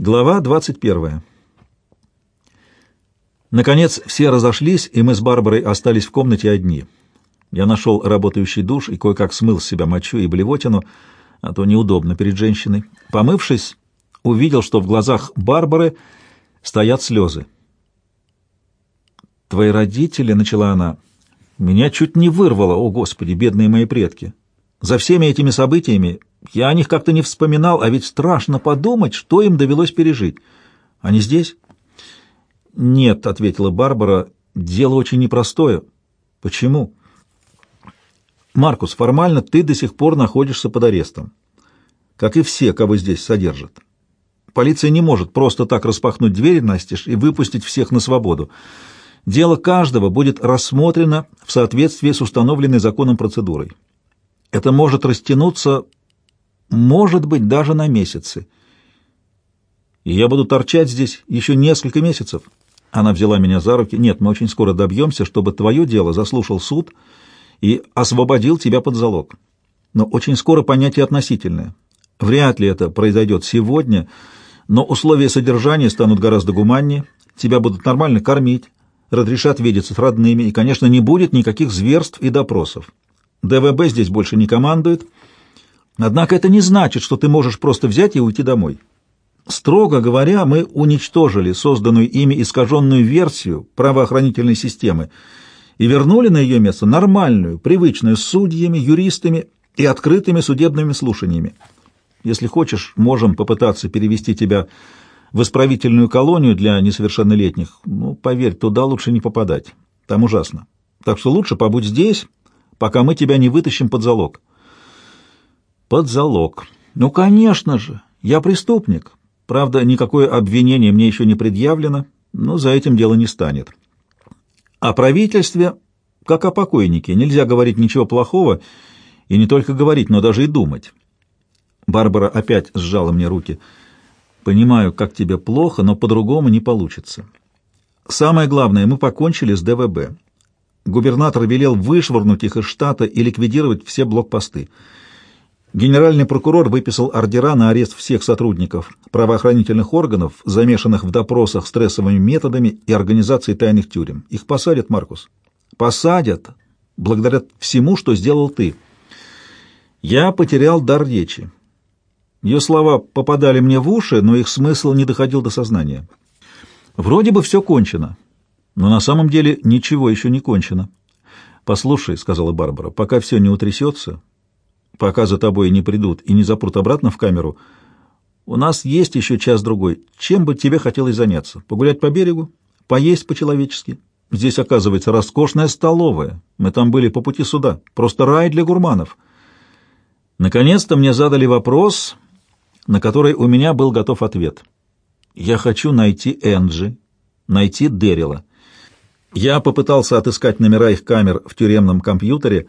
Глава 21. Наконец все разошлись, и мы с Барбарой остались в комнате одни. Я нашел работающий душ и кое-как смыл с себя мочу и блевотину, а то неудобно перед женщиной. Помывшись, увидел, что в глазах Барбары стоят слезы. «Твои родители», — начала она, — «меня чуть не вырвало, о, Господи, бедные мои предки. За всеми этими событиями я о них как-то не вспоминал, а ведь страшно подумать, что им довелось пережить. Они здесь? Нет, ответила Барбара. Дело очень непростое. Почему? Маркус, формально ты до сих пор находишься под арестом. Как и все, кого здесь содержат. Полиция не может просто так распахнуть двери настежь и выпустить всех на свободу. Дело каждого будет рассмотрено в соответствии с установленной законом процедурой. Это может растянуться может быть, даже на месяцы. И я буду торчать здесь еще несколько месяцев. Она взяла меня за руки. Нет, мы очень скоро добьемся, чтобы твое дело заслушал суд и освободил тебя под залог. Но очень скоро понятие относительное. Вряд ли это произойдет сегодня, но условия содержания станут гораздо гуманнее, тебя будут нормально кормить, разрешат видеться с родными, и, конечно, не будет никаких зверств и допросов. ДВБ здесь больше не командует, Однако это не значит, что ты можешь просто взять и уйти домой. Строго говоря, мы уничтожили созданную ими искаженную версию правоохранительной системы и вернули на ее место нормальную, привычную с судьями, юристами и открытыми судебными слушаниями. Если хочешь, можем попытаться перевести тебя в исправительную колонию для несовершеннолетних. Ну, поверь, туда лучше не попадать. Там ужасно. Так что лучше побудь здесь, пока мы тебя не вытащим под залог. Под залог. Ну, конечно же, я преступник. Правда, никакое обвинение мне еще не предъявлено, но за этим дело не станет. О правительстве, как о покойнике, нельзя говорить ничего плохого, и не только говорить, но даже и думать. Барбара опять сжала мне руки. «Понимаю, как тебе плохо, но по-другому не получится. Самое главное, мы покончили с ДВБ. Губернатор велел вышвырнуть их из штата и ликвидировать все блокпосты. Генеральный прокурор выписал ордера на арест всех сотрудников правоохранительных органов, замешанных в допросах стрессовыми методами и организацией тайных тюрем. Их посадят, Маркус. Посадят, благодаря всему, что сделал ты. Я потерял дар речи. Ее слова попадали мне в уши, но их смысл не доходил до сознания. Вроде бы все кончено, но на самом деле ничего еще не кончено. «Послушай», — сказала Барбара, — «пока все не утрясется, пока за тобой не придут и не запрут обратно в камеру, у нас есть еще час-другой. Чем бы тебе хотелось заняться? Погулять по берегу? Поесть по-человечески? Здесь, оказывается, роскошная столовая. Мы там были по пути сюда. Просто рай для гурманов. Наконец-то мне задали вопрос, на который у меня был готов ответ. Я хочу найти Энджи, найти Дэрила. Я попытался отыскать номера их камер в тюремном компьютере,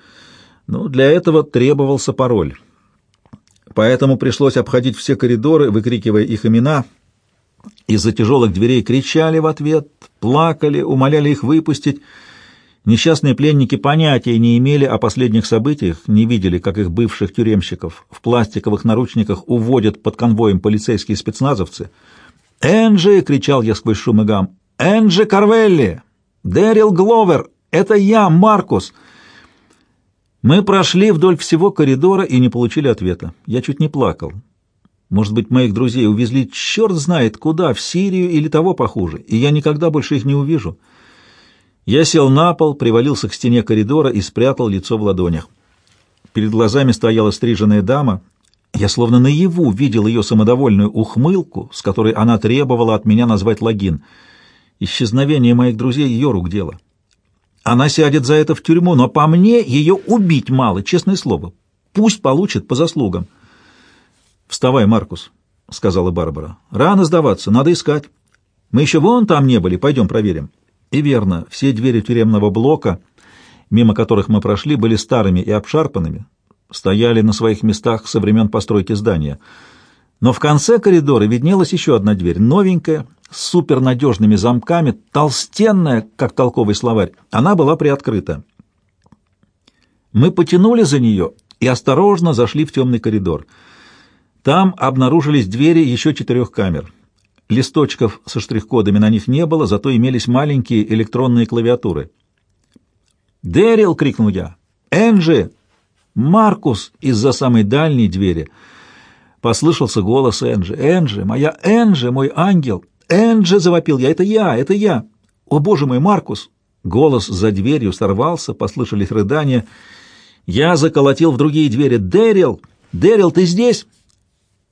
но для этого требовался пароль. Поэтому пришлось обходить все коридоры, выкрикивая их имена. Из-за тяжелых дверей кричали в ответ, плакали, умоляли их выпустить. Несчастные пленники понятия не имели о последних событиях, не видели, как их бывших тюремщиков в пластиковых наручниках уводят под конвоем полицейские спецназовцы. «Энджи!» — кричал я сквозь шум и гам. «Энджи Карвелли! Дэрил Гловер! Это я, Маркус!» Мы прошли вдоль всего коридора и не получили ответа. Я чуть не плакал. Может быть, моих друзей увезли черт знает куда, в Сирию или того похуже, и я никогда больше их не увижу. Я сел на пол, привалился к стене коридора и спрятал лицо в ладонях. Перед глазами стояла стриженная дама. Я словно наяву видел ее самодовольную ухмылку, с которой она требовала от меня назвать логин. Исчезновение моих друзей — ее рук дело. Она сядет за это в тюрьму, но по мне ее убить мало, честное слово. Пусть получит по заслугам. «Вставай, Маркус», — сказала Барбара. «Рано сдаваться, надо искать. Мы еще вон там не были, пойдем проверим». И верно, все двери тюремного блока, мимо которых мы прошли, были старыми и обшарпанными, стояли на своих местах со времен постройки здания. Но в конце коридора виднелась еще одна дверь, новенькая, с супернадежными замками, толстенная, как толковый словарь. Она была приоткрыта. Мы потянули за нее и осторожно зашли в темный коридор. Там обнаружились двери еще четырех камер. Листочков со штрих-кодами на них не было, зато имелись маленькие электронные клавиатуры. «Дэрил!» — крикнул я. «Энджи!» «Маркус!» — из-за самой дальней двери. Послышался голос Энджи. «Энджи! Моя Энджи! Мой ангел!» «Энджи!» — завопил я. «Это я! Это я!» «О, боже мой, Маркус!» Голос за дверью сорвался, послышались рыдания. Я заколотил в другие двери. «Дэрил! Дэрил, ты здесь?»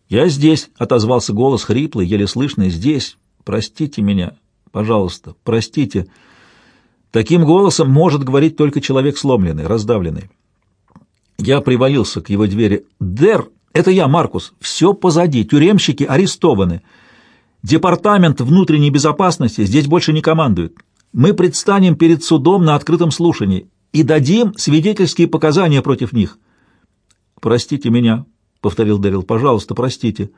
«Я здесь», — отозвался голос хриплый, еле слышный. «Здесь. Простите меня. Пожалуйста, простите». Таким голосом может говорить только человек сломленный, раздавленный. Я привалился к его двери. «Дэр, это я, Маркус. Все позади. Тюремщики арестованы. Департамент внутренней безопасности здесь больше не командует. Мы предстанем перед судом на открытом слушании и дадим свидетельские показания против них». «Простите меня», — повторил Дэрил. «Пожалуйста, простите».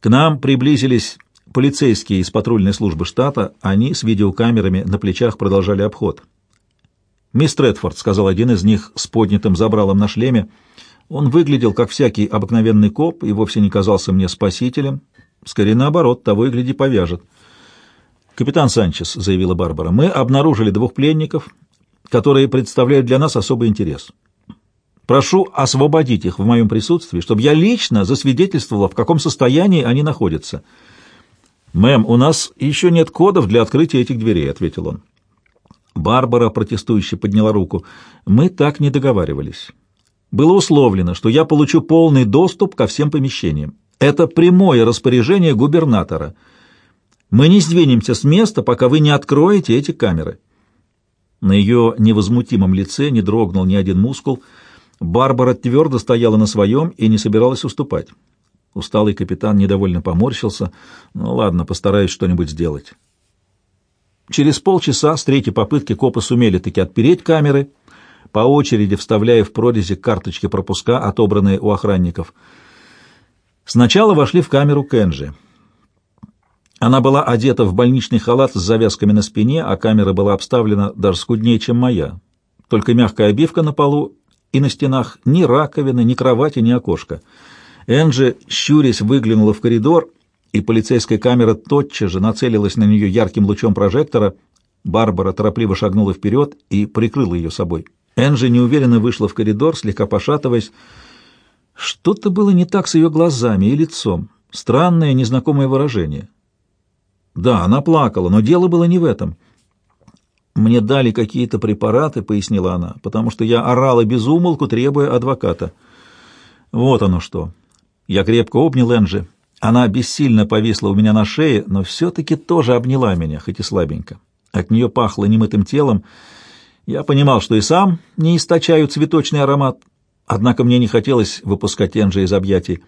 К нам приблизились полицейские из патрульной службы штата. Они с видеокамерами на плечах продолжали обход. «Мисс Тредфорд», — сказал один из них с поднятым забралом на шлеме, — он выглядел как всякий обыкновенный коп и вовсе не казался мне спасителем. Скорее наоборот, того и гляди повяжет. «Капитан Санчес», — заявила Барбара, — «мы обнаружили двух пленников, которые представляют для нас особый интерес. Прошу освободить их в моем присутствии, чтобы я лично засвидетельствовала, в каком состоянии они находятся». «Мэм, у нас еще нет кодов для открытия этих дверей», — ответил он. Барбара протестующе подняла руку. «Мы так не договаривались. Было условлено, что я получу полный доступ ко всем помещениям. Это прямое распоряжение губернатора. Мы не сдвинемся с места, пока вы не откроете эти камеры». На ее невозмутимом лице не дрогнул ни один мускул. Барбара твердо стояла на своем и не собиралась уступать. Усталый капитан недовольно поморщился. «Ну ладно, постараюсь что-нибудь сделать». Через полчаса с третьей попытки копы сумели таки отпереть камеры, по очереди вставляя в прорези карточки пропуска, отобранные у охранников. Сначала вошли в камеру Кенджи. Она была одета в больничный халат с завязками на спине, а камера была обставлена даже скуднее, чем моя. Только мягкая обивка на полу и на стенах, ни раковины, ни кровати, ни окошка. Энджи, щурясь, выглянула в коридор — и полицейская камера тотчас же нацелилась на нее ярким лучом прожектора. Барбара торопливо шагнула вперед и прикрыла ее собой. Энджи неуверенно вышла в коридор, слегка пошатываясь. Что-то было не так с ее глазами и лицом. Странное, незнакомое выражение. Да, она плакала, но дело было не в этом. «Мне дали какие-то препараты», — пояснила она, «потому что я орала без умолку, требуя адвоката». «Вот оно что». Я крепко обнял Энджи. Она бессильно повисла у меня на шее, но все-таки тоже обняла меня, хоть и слабенько. От нее пахло немытым телом. Я понимал, что и сам не источаю цветочный аромат, однако мне не хотелось выпускать Энджи из объятий.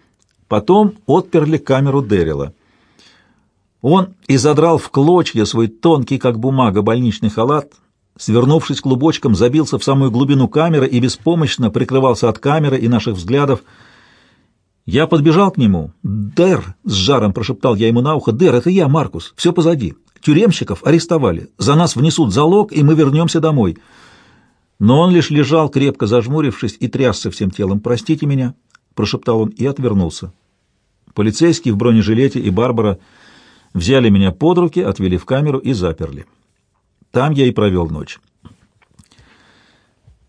Потом отперли камеру Дэрила. Он изодрал в клочья свой тонкий, как бумага, больничный халат, свернувшись клубочком, забился в самую глубину камеры и беспомощно прикрывался от камеры и наших взглядов — я подбежал к нему. «Дэр!» — с жаром прошептал я ему на ухо. «Дэр, это я, Маркус. Все позади. Тюремщиков арестовали. За нас внесут залог, и мы вернемся домой». Но он лишь лежал, крепко зажмурившись, и трясся всем телом. «Простите меня», — прошептал он и отвернулся. Полицейские в бронежилете и Барбара взяли меня под руки, отвели в камеру и заперли. Там я и провел ночь.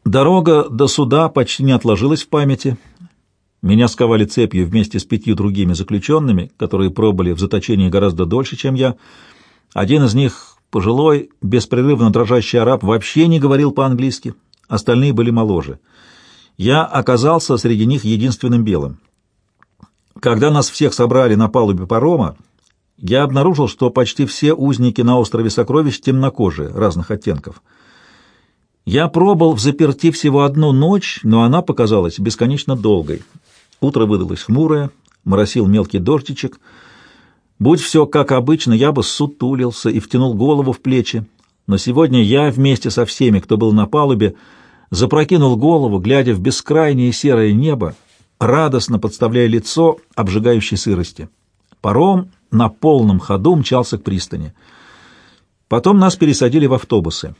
Дорога до суда почти не отложилась в памяти. Меня сковали цепью вместе с пятью другими заключенными, которые пробыли в заточении гораздо дольше, чем я. Один из них, пожилой, беспрерывно дрожащий араб, вообще не говорил по-английски, остальные были моложе. Я оказался среди них единственным белым. Когда нас всех собрали на палубе парома, я обнаружил, что почти все узники на острове Сокровищ темнокожие, разных оттенков. Я пробыл в заперти всего одну ночь, но она показалась бесконечно долгой. Утро выдалось хмурое, моросил мелкий дождичек. Будь все как обычно, я бы сутулился и втянул голову в плечи. Но сегодня я вместе со всеми, кто был на палубе, запрокинул голову, глядя в бескрайнее серое небо, радостно подставляя лицо обжигающей сырости. Паром на полном ходу мчался к пристани. Потом нас пересадили в автобусы.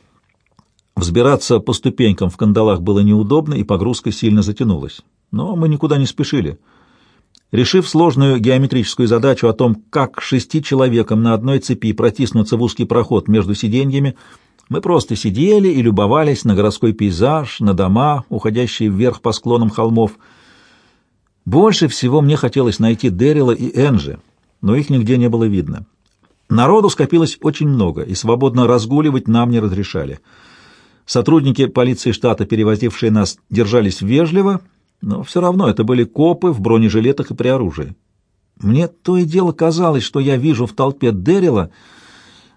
Взбираться по ступенькам в кандалах было неудобно, и погрузка сильно затянулась но мы никуда не спешили. Решив сложную геометрическую задачу о том, как шести человекам на одной цепи протиснуться в узкий проход между сиденьями, мы просто сидели и любовались на городской пейзаж, на дома, уходящие вверх по склонам холмов. Больше всего мне хотелось найти Дэрила и Энджи, но их нигде не было видно. Народу скопилось очень много, и свободно разгуливать нам не разрешали. Сотрудники полиции штата, перевозившие нас, держались вежливо, но все равно это были копы в бронежилетах и при оружии. Мне то и дело казалось, что я вижу в толпе Дэрила,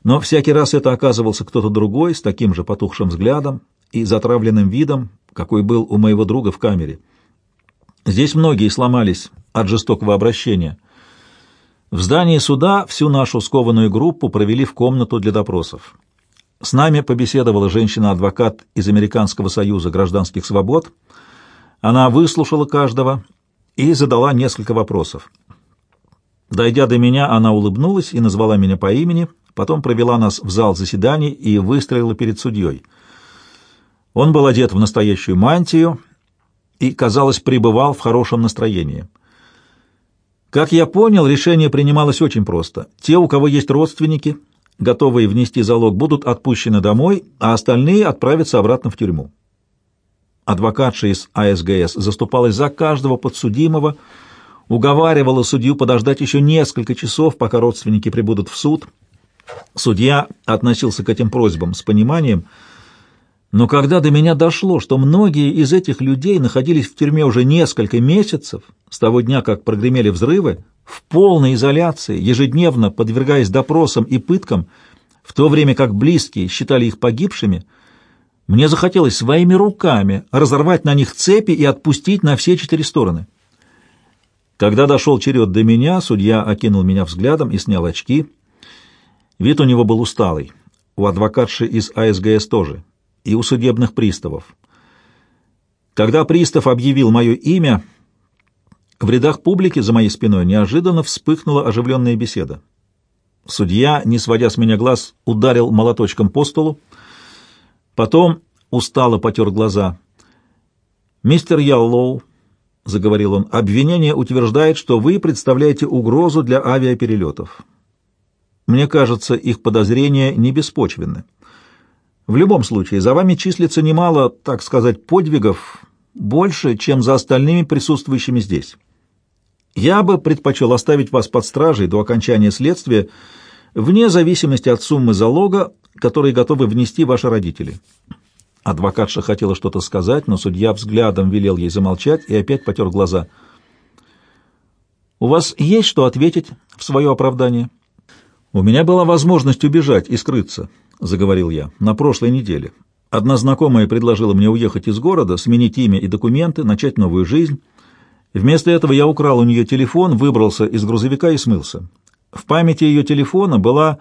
но всякий раз это оказывался кто-то другой с таким же потухшим взглядом и затравленным видом, какой был у моего друга в камере. Здесь многие сломались от жестокого обращения. В здании суда всю нашу скованную группу провели в комнату для допросов. С нами побеседовала женщина-адвокат из Американского союза гражданских свобод. Она выслушала каждого и задала несколько вопросов. Дойдя до меня, она улыбнулась и назвала меня по имени — потом провела нас в зал заседаний и выстроила перед судьей. Он был одет в настоящую мантию и, казалось, пребывал в хорошем настроении. Как я понял, решение принималось очень просто. Те, у кого есть родственники, готовые внести залог, будут отпущены домой, а остальные отправятся обратно в тюрьму. Адвокатша из АСГС заступалась за каждого подсудимого, уговаривала судью подождать еще несколько часов, пока родственники прибудут в суд — Судья относился к этим просьбам с пониманием, но когда до меня дошло, что многие из этих людей находились в тюрьме уже несколько месяцев, с того дня, как прогремели взрывы, в полной изоляции, ежедневно подвергаясь допросам и пыткам, в то время как близкие считали их погибшими, мне захотелось своими руками разорвать на них цепи и отпустить на все четыре стороны. Когда дошел черед до меня, судья окинул меня взглядом и снял очки — Вид у него был усталый, у адвокатши из АСГС тоже, и у судебных приставов. Когда пристав объявил мое имя, в рядах публики за моей спиной неожиданно вспыхнула оживленная беседа. Судья, не сводя с меня глаз, ударил молоточком по столу, потом устало потер глаза. «Мистер Яллоу», — заговорил он, — «обвинение утверждает, что вы представляете угрозу для авиаперелетов. Мне кажется, их подозрения не беспочвенны. В любом случае, за вами числится немало, так сказать, подвигов, больше, чем за остальными присутствующими здесь. Я бы предпочел оставить вас под стражей до окончания следствия, вне зависимости от суммы залога, который готовы внести ваши родители». Адвокатша хотела что-то сказать, но судья взглядом велел ей замолчать и опять потер глаза. «У вас есть что ответить в свое оправдание?» «У меня была возможность убежать и скрыться», — заговорил я, — «на прошлой неделе. Одна знакомая предложила мне уехать из города, сменить имя и документы, начать новую жизнь. Вместо этого я украл у нее телефон, выбрался из грузовика и смылся. В памяти ее телефона была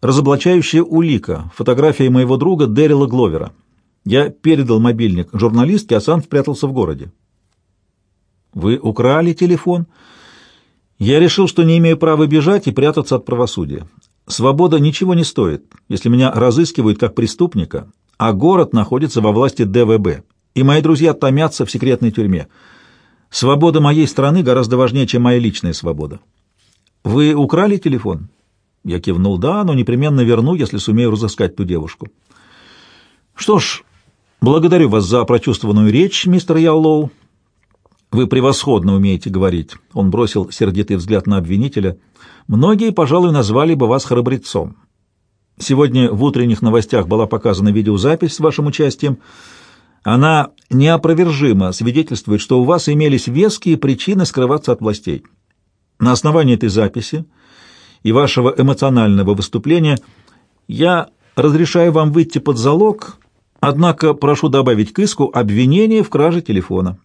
разоблачающая улика, фотография моего друга Дэрила Гловера. Я передал мобильник журналистке, а сам спрятался в городе. «Вы украли телефон?» Я решил, что не имею права бежать и прятаться от правосудия. Свобода ничего не стоит, если меня разыскивают как преступника, а город находится во власти ДВБ, и мои друзья томятся в секретной тюрьме. Свобода моей страны гораздо важнее, чем моя личная свобода. Вы украли телефон? Я кивнул, да, но непременно верну, если сумею разыскать ту девушку. Что ж, благодарю вас за прочувствованную речь, мистер Яллоу. Вы превосходно умеете говорить. Он бросил сердитый взгляд на обвинителя. Многие, пожалуй, назвали бы вас храбрецом. Сегодня в утренних новостях была показана видеозапись с вашим участием. Она неопровержимо свидетельствует, что у вас имелись веские причины скрываться от властей. На основании этой записи и вашего эмоционального выступления я разрешаю вам выйти под залог, однако прошу добавить к иску обвинение в краже телефона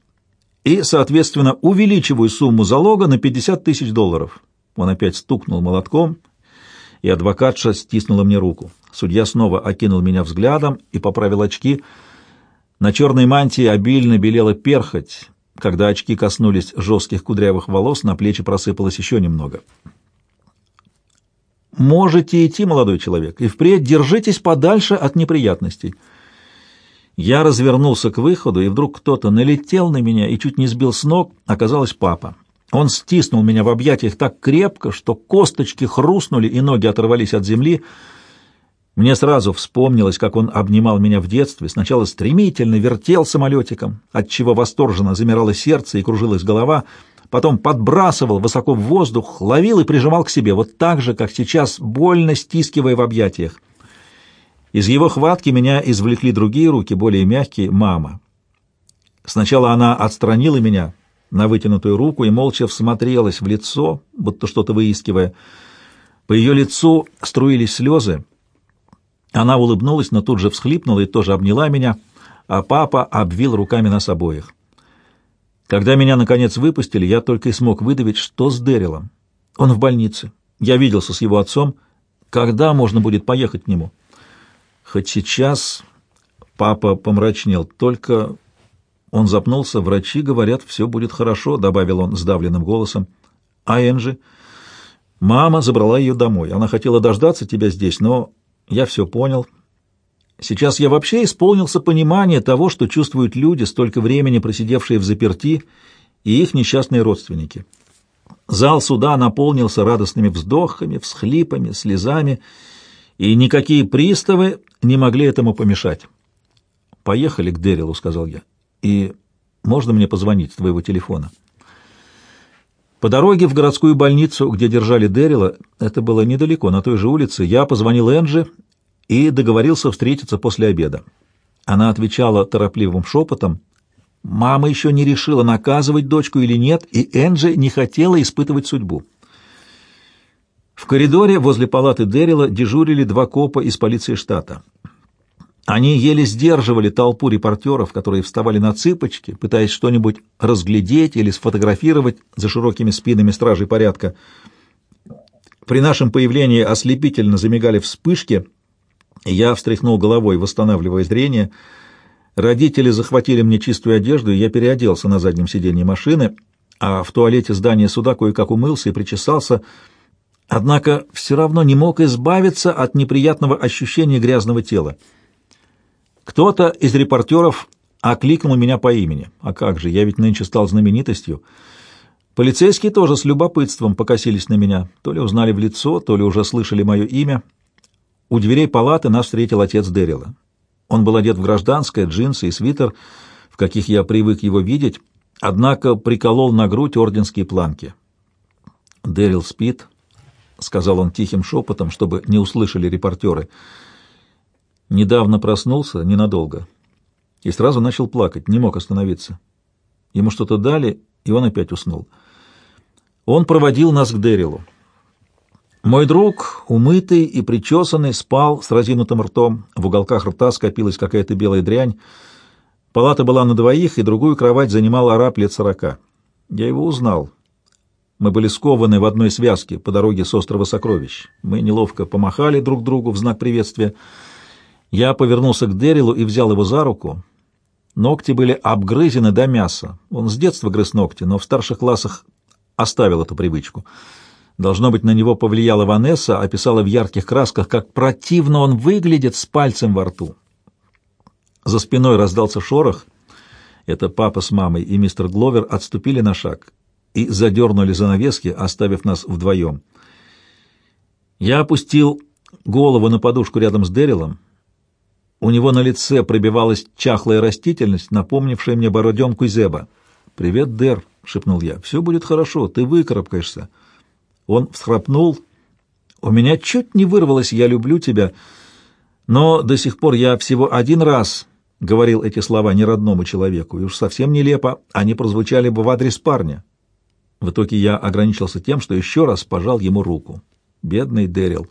и, соответственно, увеличиваю сумму залога на 50 тысяч долларов. Он опять стукнул молотком, и адвокатша стиснула мне руку. Судья снова окинул меня взглядом и поправил очки. На черной мантии обильно белела перхоть. Когда очки коснулись жестких кудрявых волос, на плечи просыпалось еще немного. «Можете идти, молодой человек, и впредь держитесь подальше от неприятностей». Я развернулся к выходу, и вдруг кто-то налетел на меня и чуть не сбил с ног, оказалось папа. Он стиснул меня в объятиях так крепко, что косточки хрустнули и ноги оторвались от земли. Мне сразу вспомнилось, как он обнимал меня в детстве. Сначала стремительно вертел самолетиком, отчего восторженно замирало сердце и кружилась голова, потом подбрасывал высоко в воздух, ловил и прижимал к себе, вот так же, как сейчас, больно стискивая в объятиях. Из его хватки меня извлекли другие руки, более мягкие, мама. Сначала она отстранила меня на вытянутую руку и молча всмотрелась в лицо, будто что-то выискивая. По ее лицу струились слезы, она улыбнулась, но тут же всхлипнула и тоже обняла меня, а папа обвил руками нас обоих. Когда меня, наконец, выпустили, я только и смог выдавить, что с Дэрилом. Он в больнице. Я виделся с его отцом. Когда можно будет поехать к нему? Хоть сейчас папа помрачнел, только... Он запнулся. Врачи говорят, все будет хорошо, — добавил он сдавленным голосом. А Энджи? Мама забрала ее домой. Она хотела дождаться тебя здесь, но я все понял. Сейчас я вообще исполнился понимание того, что чувствуют люди, столько времени просидевшие в заперти, и их несчастные родственники. Зал суда наполнился радостными вздохами, всхлипами, слезами, и никакие приставы не могли этому помешать. «Поехали к Дэрилу», — сказал я. «И можно мне позвонить с твоего телефона?» По дороге в городскую больницу, где держали Дэрила, это было недалеко, на той же улице, я позвонил Энджи и договорился встретиться после обеда. Она отвечала торопливым шепотом. Мама еще не решила, наказывать дочку или нет, и Энджи не хотела испытывать судьбу. В коридоре возле палаты Дэрила дежурили два копа из полиции штата. Они еле сдерживали толпу репортеров, которые вставали на цыпочки, пытаясь что-нибудь разглядеть или сфотографировать за широкими спинами стражей порядка. При нашем появлении ослепительно замигали вспышки, я встряхнул головой, восстанавливая зрение. Родители захватили мне чистую одежду, и я переоделся на заднем сиденье машины, а в туалете здания суда кое-как умылся и причесался, однако все равно не мог избавиться от неприятного ощущения грязного тела. Кто-то из репортеров окликнул меня по имени. А как же, я ведь нынче стал знаменитостью. Полицейские тоже с любопытством покосились на меня. То ли узнали в лицо, то ли уже слышали мое имя. У дверей палаты нас встретил отец Дэрила. Он был одет в гражданское, джинсы и свитер, в каких я привык его видеть, однако приколол на грудь орденские планки. «Дэрил спит», — сказал он тихим шепотом, чтобы не услышали репортеры, — Недавно проснулся, ненадолго, и сразу начал плакать, не мог остановиться. Ему что-то дали, и он опять уснул. Он проводил нас к Дэрилу. Мой друг, умытый и причесанный, спал с разинутым ртом. В уголках рта скопилась какая-то белая дрянь. Палата была на двоих, и другую кровать занимал араб лет сорока. Я его узнал. Мы были скованы в одной связке по дороге с острова Сокровищ. Мы неловко помахали друг другу в знак приветствия — я повернулся к Дэрилу и взял его за руку. Ногти были обгрызены до мяса. Он с детства грыз ногти, но в старших классах оставил эту привычку. Должно быть, на него повлияла Ванесса, описала в ярких красках, как противно он выглядит с пальцем во рту. За спиной раздался шорох. Это папа с мамой и мистер Гловер отступили на шаг и задернули занавески, оставив нас вдвоем. Я опустил голову на подушку рядом с Дэрилом. У него на лице пробивалась чахлая растительность, напомнившая мне бороденку Зеба. «Привет, Дэр», — шепнул я. «Все будет хорошо, ты выкарабкаешься». Он всхрапнул. «У меня чуть не вырвалось «я люблю тебя», но до сих пор я всего один раз говорил эти слова неродному человеку, и уж совсем нелепо они прозвучали бы в адрес парня. В итоге я ограничился тем, что еще раз пожал ему руку. Бедный Дэрил.